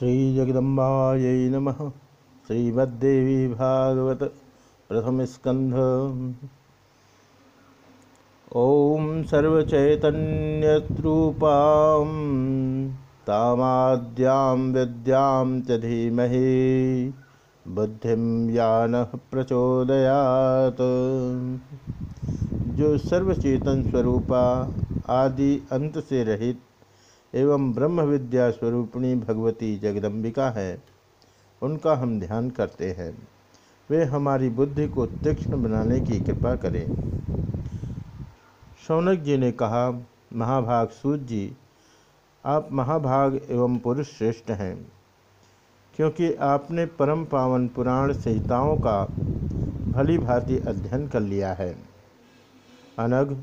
श्रीजगदम्बायै नमः। श्रीमद्देवी भागवत प्रथम स्कंध ॐ सर्वचैतन्यरूपां तामाद्यां विद्यां च धीमहि, बुद्धिं जो सर्वचेतन स्वरूपा आदि अंत से रहित एवं ब्रह्म विद्या स्वरूपिणी भगवती जगदम्बिका है। उनका हम ध्यान करते हैं। वे हमारी बुद्धि को तीक्ष्ण बनाने की कृपा करें। शौनक जी ने कहा, महाभाग सूत जी, आप महाभाग एवं पुरुष श्रेष्ठ हैं, क्योंकि आपने परम पावन पुराण संहिताओं का भली भांति अध्ययन कर लिया है। अनग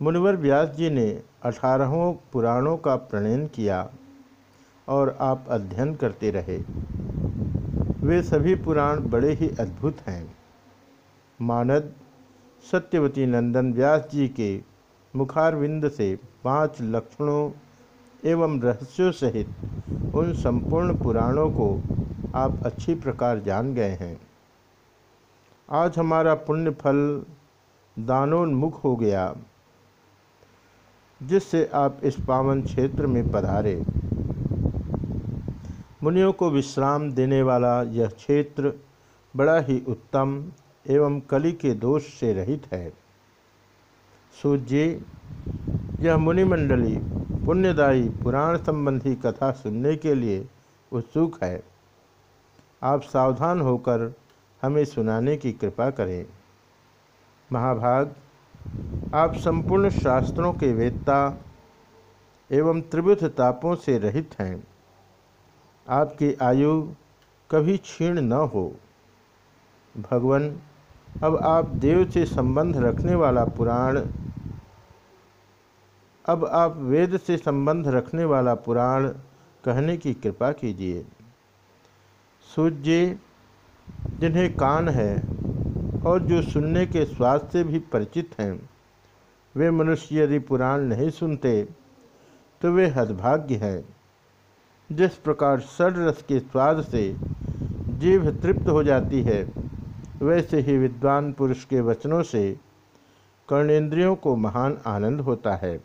मुनिवर व्यास जी ने अठारहों पुराणों का प्रणयन किया और आप अध्ययन करते रहे। वे सभी पुराण बड़े ही अद्भुत हैं। मानद सत्यवती नंदन व्यास जी के मुखारविंद से पाँच लक्षणों एवं रहस्यों सहित उन संपूर्ण पुराणों को आप अच्छी प्रकार जान गए हैं। आज हमारा पुण्य फल दानोन्मुख हो गया। जिससे आप इस पावन क्षेत्र में पधारे। मुनियों को विश्राम देने वाला यह क्षेत्र बड़ा ही उत्तम एवं कली के दोष से रहित है। सूर्य, यह मुनिमंडली पुण्यदायी पुराण संबंधी कथा सुनने के लिए उत्सुक है। आप सावधान होकर हमें सुनाने की कृपा करें। महाभाग आप संपूर्ण शास्त्रों के वेत्ता एवं त्रिविध तापों से रहित हैं। आपकी आयु कभी क्षीण न हो। भगवान, अब आप देव से संबंध रखने वाला पुराण, अब आप वेद से संबंध रखने वाला पुराण कहने की कृपा कीजिए। सूर्य जिन्हें कान है और जो सुनने के स्वाद से भी परिचित हैं वे मनुष्य यदि पुराण नहीं सुनते तो वे हदभाग्य हैं। जिस प्रकार रस के स्वाद से जीव तृप्त हो जाती है, वैसे ही विद्वान पुरुष के वचनों से कर्णेंद्रियों को महान आनंद होता है।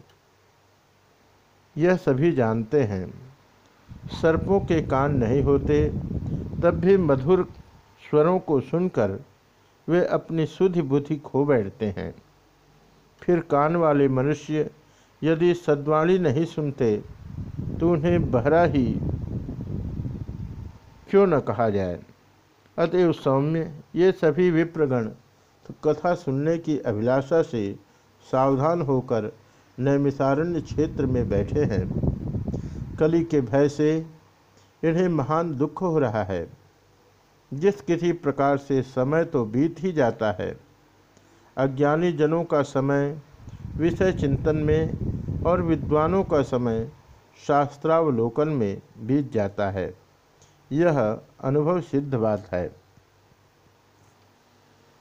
यह सभी जानते हैं। सर्पों के कान नहीं होते, तब भी मधुर स्वरों को सुनकर वे अपनी शुद्ध बुद्धि खो बैठते हैं। फिर कान वाले मनुष्य यदि सद्वाणी नहीं सुनते तो उन्हें बहरा ही क्यों न कहा जाए? अतएव सौम्य, ये सभी विप्रगण तो कथा सुनने की अभिलाषा से सावधान होकर नैमिसारण्य क्षेत्र में बैठे हैं। कली के भय से इन्हें महान दुख हो रहा है। जिस किसी प्रकार से समय तो बीत ही जाता है। अज्ञानी जनों का समय, विषय चिंतन में और विद्वानों का समय शास्त्रावलोकन में बीत जाता है। यह अनुभव सिद्ध बात है।